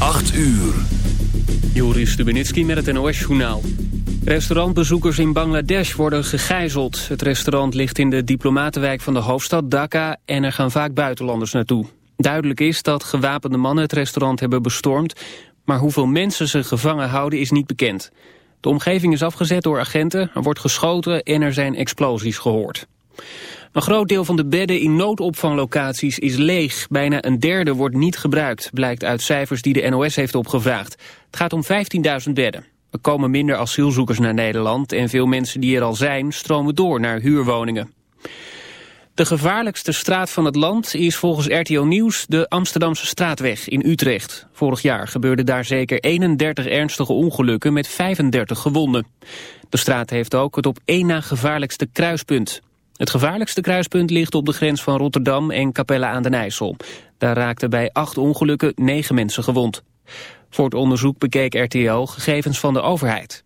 8 uur. Joris Stubenitski met het NOS-journaal. Restaurantbezoekers in Bangladesh worden gegijzeld. Het restaurant ligt in de diplomatenwijk van de hoofdstad Dhaka... en er gaan vaak buitenlanders naartoe. Duidelijk is dat gewapende mannen het restaurant hebben bestormd... maar hoeveel mensen ze gevangen houden is niet bekend. De omgeving is afgezet door agenten, er wordt geschoten en er zijn explosies gehoord. Een groot deel van de bedden in noodopvanglocaties is leeg. Bijna een derde wordt niet gebruikt, blijkt uit cijfers die de NOS heeft opgevraagd. Het gaat om 15.000 bedden. Er komen minder asielzoekers naar Nederland en veel mensen die er al zijn stromen door naar huurwoningen. De gevaarlijkste straat van het land is volgens RTO Nieuws de Amsterdamse straatweg in Utrecht. Vorig jaar gebeurden daar zeker 31 ernstige ongelukken met 35 gewonden. De straat heeft ook het op één na gevaarlijkste kruispunt. Het gevaarlijkste kruispunt ligt op de grens van Rotterdam en Capelle aan den IJssel. Daar raakten bij acht ongelukken negen mensen gewond. Voor het onderzoek bekeek RTL gegevens van de overheid.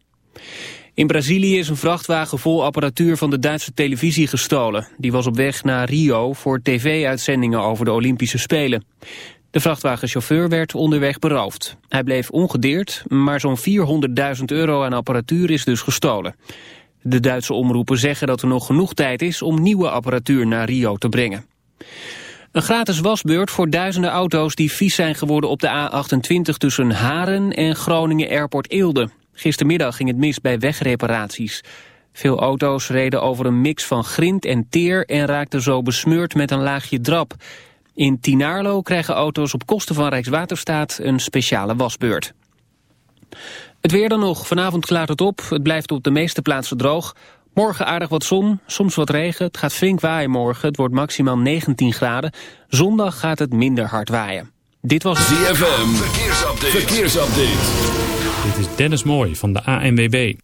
In Brazilië is een vrachtwagen vol apparatuur van de Duitse televisie gestolen. Die was op weg naar Rio voor tv-uitzendingen over de Olympische Spelen. De vrachtwagenchauffeur werd onderweg beroofd. Hij bleef ongedeerd, maar zo'n 400.000 euro aan apparatuur is dus gestolen. De Duitse omroepen zeggen dat er nog genoeg tijd is om nieuwe apparatuur naar Rio te brengen. Een gratis wasbeurt voor duizenden auto's die vies zijn geworden op de A28 tussen Haren en Groningen Airport Eelde. Gistermiddag ging het mis bij wegreparaties. Veel auto's reden over een mix van grind en teer en raakten zo besmeurd met een laagje drap. In Tinaarlo krijgen auto's op kosten van Rijkswaterstaat een speciale wasbeurt. Het weer dan nog. Vanavond klaart het op. Het blijft op de meeste plaatsen droog. Morgen aardig wat zon, soms wat regen. Het gaat flink waaien morgen. Het wordt maximaal 19 graden. Zondag gaat het minder hard waaien. Dit was ZFM. Verkeersupdate. Verkeersupdate. Dit is Dennis Mooij van de ANWB.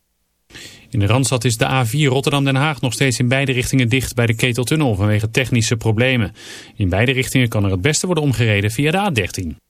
In de Randstad is de A4 Rotterdam-Den Haag nog steeds in beide richtingen dicht bij de Keteltunnel vanwege technische problemen. In beide richtingen kan er het beste worden omgereden via de A13.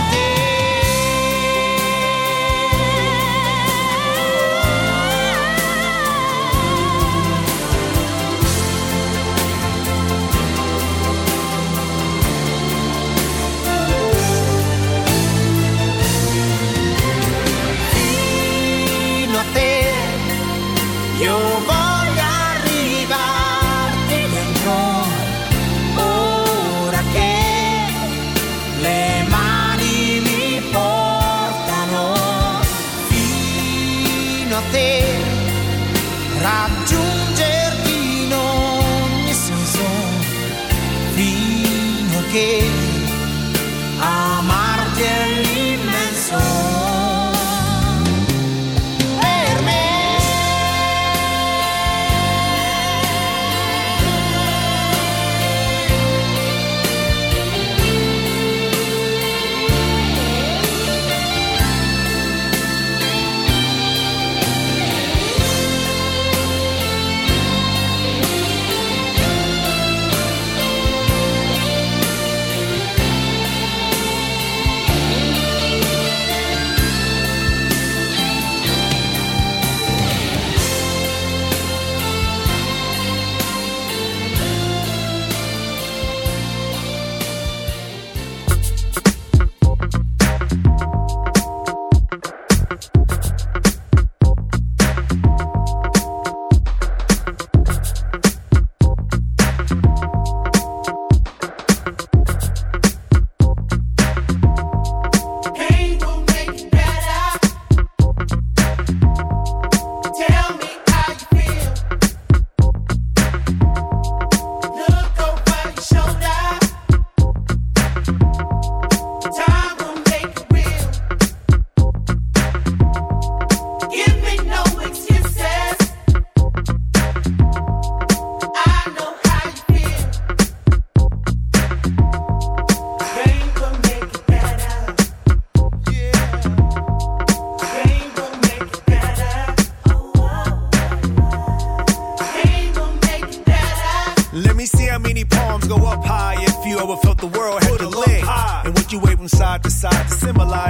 yo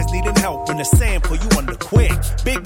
needing help when the sand pull you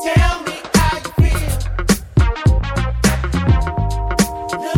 Tell me how you feel. Look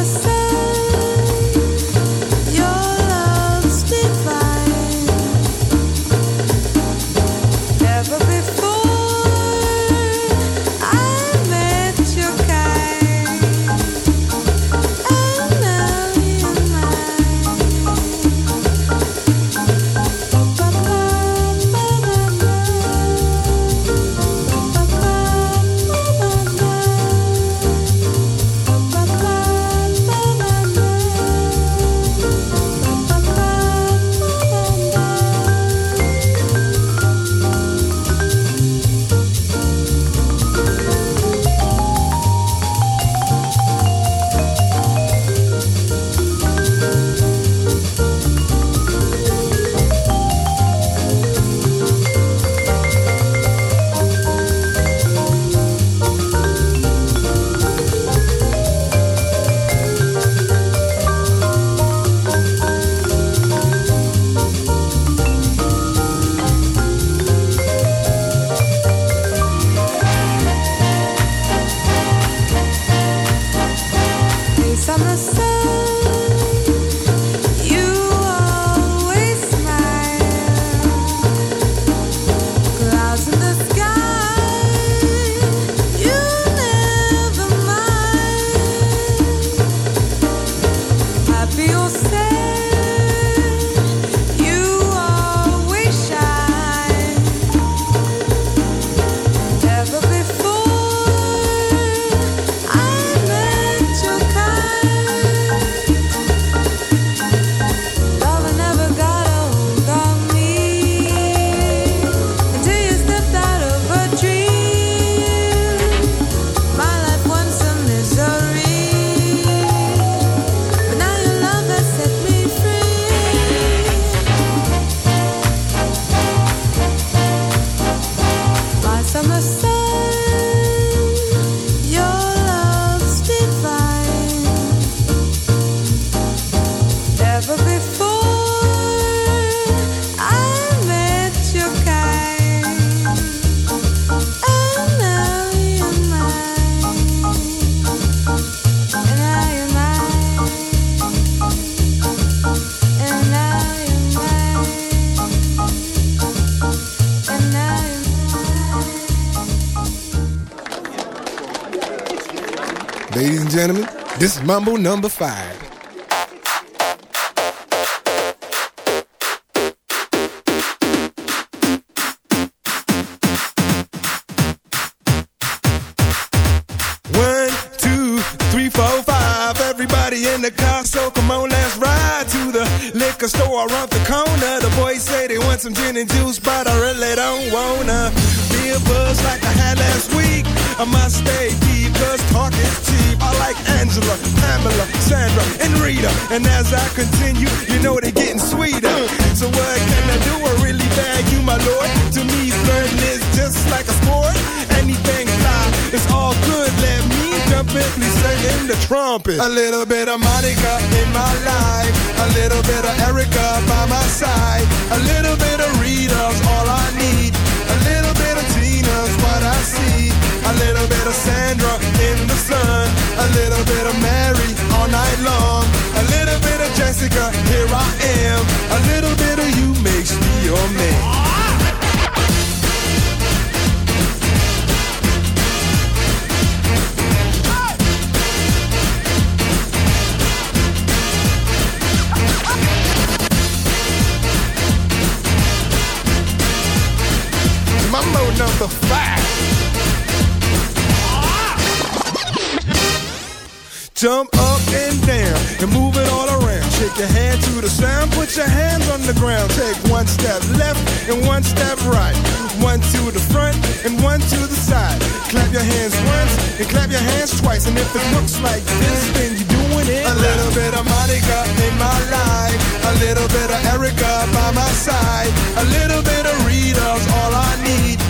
myself Mambo number five. One, two, three, four, five. Everybody in the car, so come on, let's ride to the liquor store around the corner. The boys say they want some gin and juice and And as I continue, you know they're getting sweeter. So what can I do? I really bag you, my lord. To me, flirting is just like a sport. Anything fly, it's all good. Let me jump in, please in the trumpet. A little bit of Monica in my life. A little bit of Erica by my side. A little bit of Rita's all I need. A little bit of Tina's what I see. A little bit of Sandra in the sun. A little bit of Mary all night Shake your hand to the sound, put your hands on the ground. Take one step left and one step right. One to the front and one to the side. Clap your hands once and clap your hands twice. And if it looks like this, then you're doing it. A little bit of Monica in my life. A little bit of Erica by my side. A little bit of Rita's all I need.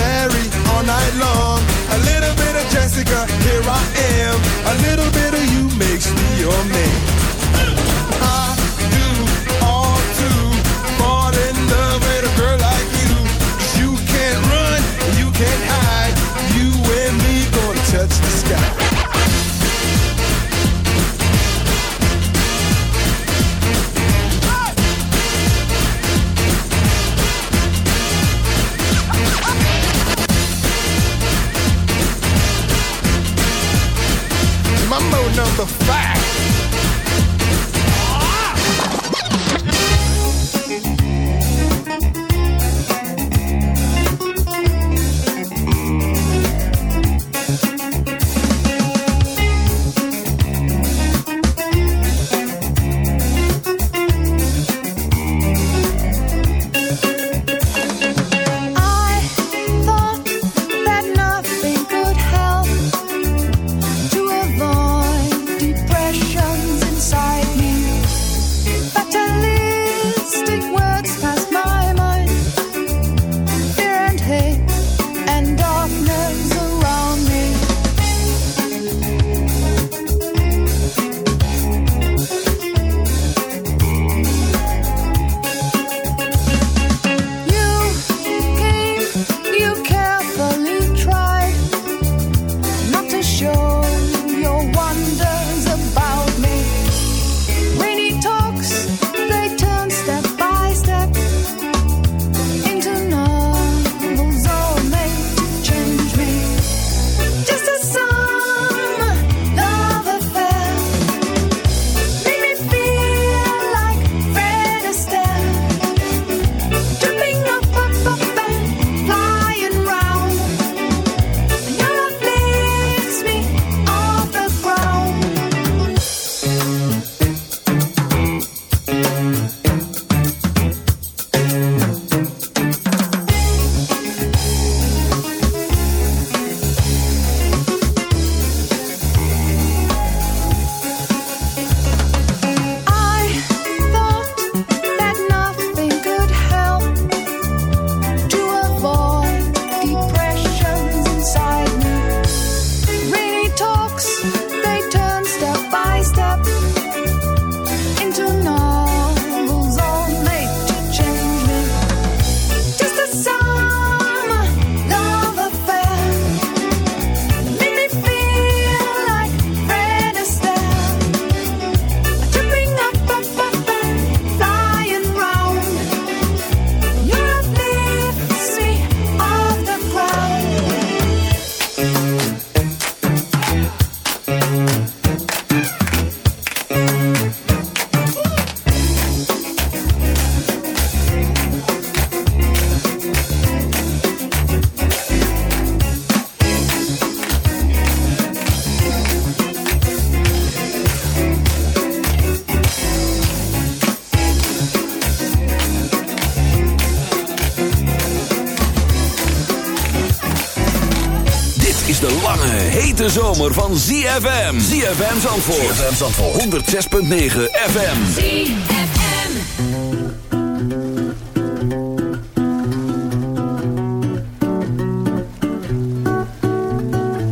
zomer van ZFM. ZFM Zandvoort. ZFM Zandvoort. 106.9 FM. ZFM.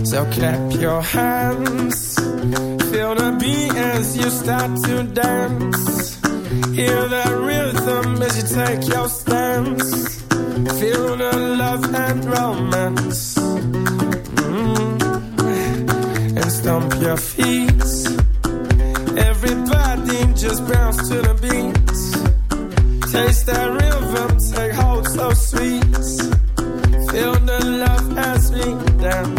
So clap your hands, feel the beat as you start to dance. Hear the rhythm as you take your stance. Feel the love and romance. Stomp your feet. Everybody just bounce to the beat. Taste that rhythm, take hold so sweet. Feel the love as we dance.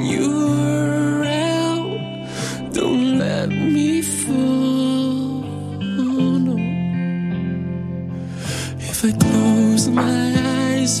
you're around. Don't let me fall. If I close my eyes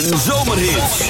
en zomerhits.